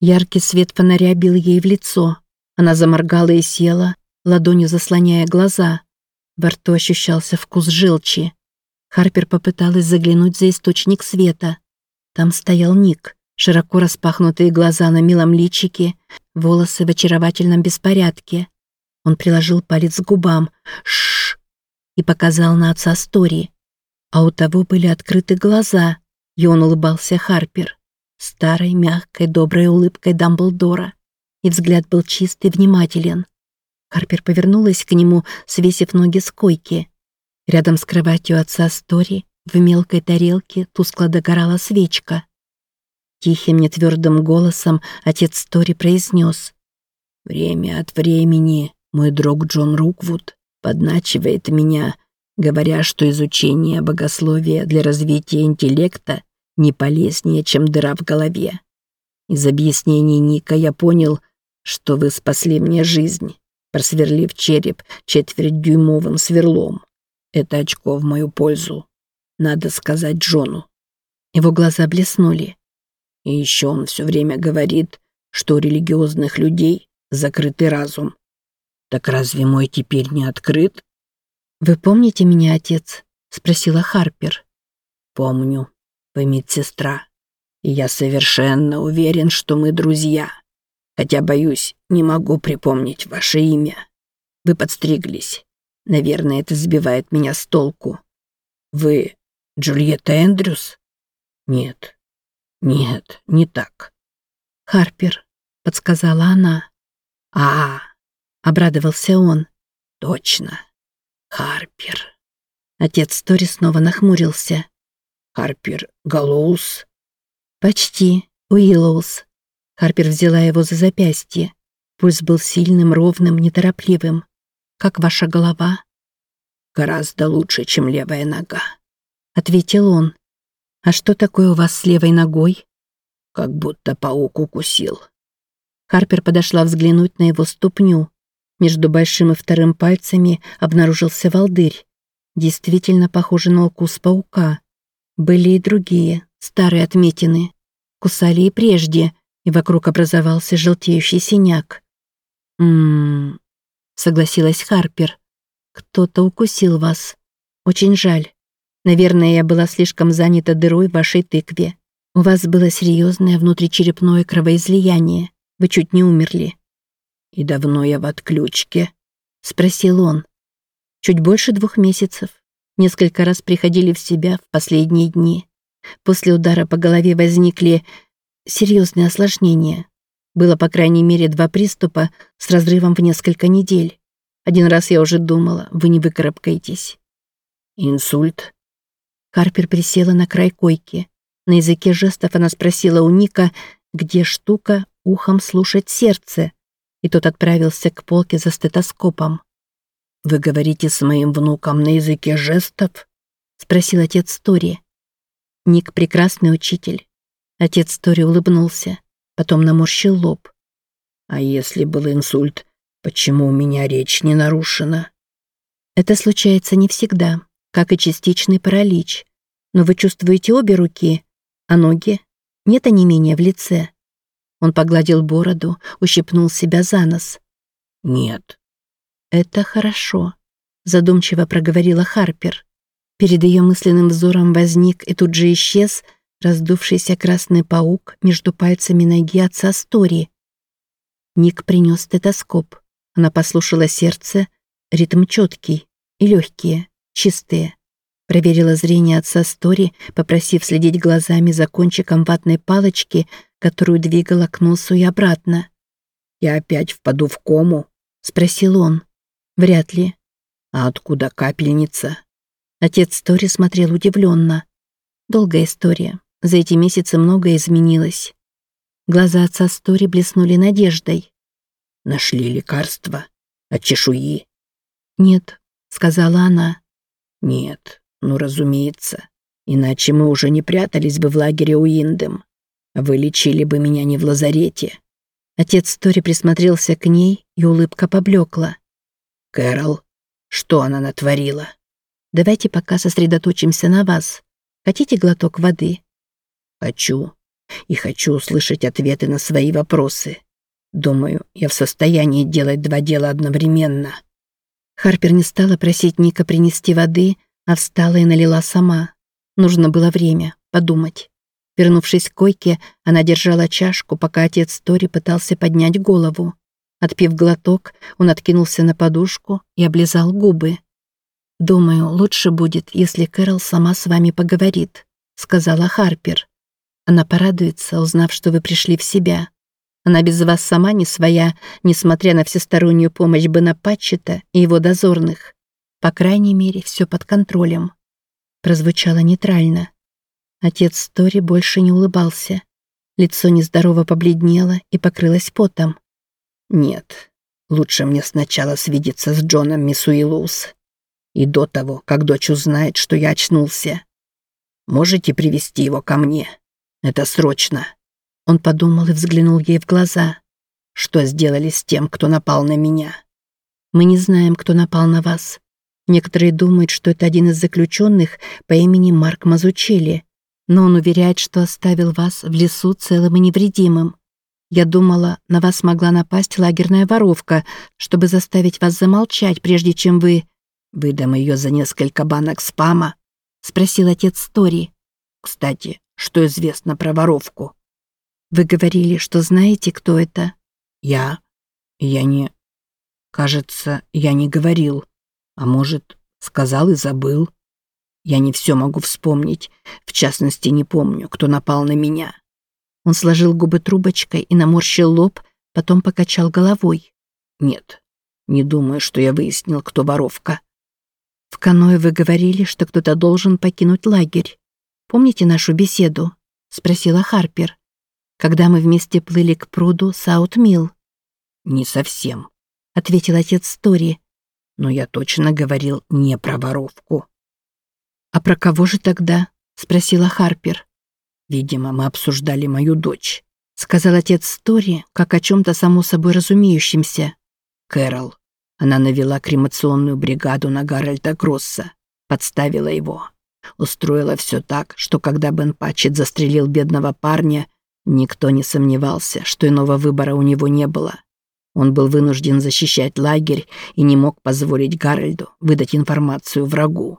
Яркий свет фонаря бил ей в лицо. Она заморгала и села, ладонью заслоняя глаза. Во рту ощущался вкус желчи. Харпер попыталась заглянуть за источник света. Там стоял Ник, широко распахнутые глаза на милом личике, волосы в очаровательном беспорядке. Он приложил палец к губам. Шш! И показал на отца Стори. А у того были открыты глаза, и он улыбался Харпер. Старой, мягкой, доброй улыбкой Дамблдора. И взгляд был чистый, внимателен. Харпер повернулась к нему, свесив ноги с койки. Рядом с кроватью отца Стори в мелкой тарелке тускло догорала свечка. Тихим, нетвердым голосом отец Стори произнес. «Время от времени мой друг Джон Руквуд подначивает меня, говоря, что изучение богословия для развития интеллекта не полезнее, чем дыра в голове. Из объяснений Ника я понял, что вы спасли мне жизнь, просверлив череп четвертьдюймовым сверлом. Это очко в мою пользу. Надо сказать Джону. Его глаза блеснули. И еще он все время говорит, что у религиозных людей закрытый разум. Так разве мой теперь не открыт? «Вы помните меня, отец?» — спросила Харпер. «Помню. Вы медсестра. Я совершенно уверен, что мы друзья. Хотя, боюсь, не могу припомнить ваше имя. Вы подстриглись. Наверное, это сбивает меня с толку. Вы Джульетта Эндрюс? Нет. Нет, не так. Харпер, подсказала она. А, -а, -а обрадовался он. Точно. Харпер. Отец Тори снова нахмурился. Харпер Галлоус? Почти. Уиллоус. Харпер взяла его за запястье. Пульс был сильным, ровным, неторопливым. Как ваша голова? Гораздо лучше, чем левая нога. Ответил он. А что такое у вас с левой ногой? Как будто паук укусил. Харпер подошла взглянуть на его ступню. Между большим и вторым пальцами обнаружился волдырь. Действительно похоже на укус паука. Были и другие, старые отметины. Кусали и прежде, и вокруг образовался желтеющий синяк. «М-м-м», согласилась Харпер. «Кто-то укусил вас. Очень жаль. Наверное, я была слишком занята дырой в вашей тыкве. У вас было серьезное внутричерепное кровоизлияние. Вы чуть не умерли. «И давно я в отключке?» — спросил он. «Чуть больше двух месяцев. Несколько раз приходили в себя в последние дни. После удара по голове возникли серьезные осложнения. Было, по крайней мере, два приступа с разрывом в несколько недель. Один раз я уже думала, вы не выкарабкаетесь». «Инсульт?» Харпер присела на край койки. На языке жестов она спросила у Ника, где штука ухом слушать сердце, и тот отправился к полке за стетоскопом. «Вы говорите с моим внуком на языке жестов?» — спросил отец Тори. Ник — прекрасный учитель. Отец Тори улыбнулся, потом наморщил лоб. «А если был инсульт, почему у меня речь не нарушена?» «Это случается не всегда, как и частичный паралич. Но вы чувствуете обе руки, а ноги? Нет онемения в лице?» Он погладил бороду, ущипнул себя за нос. «Нет». «Это хорошо», — задумчиво проговорила Харпер. Перед ее мысленным взором возник и тут же исчез раздувшийся красный паук между пальцами ноги отца Стори. Ник принес стетоскоп. Она послушала сердце, ритм четкий и легкие, чистые. Проверила зрение отца Стори, попросив следить глазами за кончиком ватной палочки, которую двигала к носу и обратно. «Я опять впаду в кому?» — спросил он. «Вряд ли». «А откуда капельница?» Отец Стори смотрел удивленно. Долгая история. За эти месяцы многое изменилось. Глаза отца Стори блеснули надеждой. «Нашли лекарство? От чешуи?» «Нет», — сказала она. «Нет, ну, разумеется. Иначе мы уже не прятались бы в лагере Уиндем. Вы лечили бы меня не в лазарете». Отец Тори присмотрелся к ней, и улыбка поблекла. «Кэрол, что она натворила?» «Давайте пока сосредоточимся на вас. Хотите глоток воды?» «Хочу. и хочу услышать ответы на свои вопросы. Думаю, я в состоянии делать два дела одновременно». Харпер не стала просить Ника принести воды, а встала и налила сама. Нужно было время подумать. Вернувшись к койке, она держала чашку, пока отец Тори пытался поднять голову. Отпив глоток, он откинулся на подушку и облизал губы. «Думаю, лучше будет, если Кэрол сама с вами поговорит», — сказала Харпер. «Она порадуется, узнав, что вы пришли в себя. Она без вас сама не своя, несмотря на всестороннюю помощь Бена Патчета и его дозорных. По крайней мере, все под контролем». Прозвучало нейтрально. Отец Тори больше не улыбался. Лицо нездорово побледнело и покрылось потом. «Нет, лучше мне сначала свидеться с Джоном Мисуилус. И до того, как дочь узнает, что я очнулся. Можете привести его ко мне? Это срочно». Он подумал и взглянул ей в глаза. «Что сделали с тем, кто напал на меня?» «Мы не знаем, кто напал на вас. Некоторые думают, что это один из заключенных по имени Марк Мазучели, но он уверяет, что оставил вас в лесу целым и невредимым. Я думала, на вас могла напасть лагерная воровка, чтобы заставить вас замолчать, прежде чем вы... Выдам ее за несколько банок спама? Спросил отец Стори. Кстати, что известно про воровку? Вы говорили, что знаете, кто это? Я? Я не... Кажется, я не говорил. А может, сказал и забыл. Я не все могу вспомнить. В частности, не помню, кто напал на меня. Он сложил губы трубочкой и наморщил лоб, потом покачал головой. Нет, не думаю, что я выяснил, кто воровка. В каное вы говорили, что кто-то должен покинуть лагерь. Помните нашу беседу? Спросила Харпер. Когда мы вместе плыли к пруду Саутмилл. Не совсем, ответил отец Стори. Но я точно говорил не про воровку. «А про кого же тогда?» — спросила Харпер. «Видимо, мы обсуждали мою дочь», — сказал отец Стори, как о чем-то само собой разумеющемся. «Кэрол. Она навела кремационную бригаду на Гарольда Гросса, подставила его. Устроила все так, что когда Бен Патчет застрелил бедного парня, никто не сомневался, что иного выбора у него не было. Он был вынужден защищать лагерь и не мог позволить Гарольду выдать информацию врагу.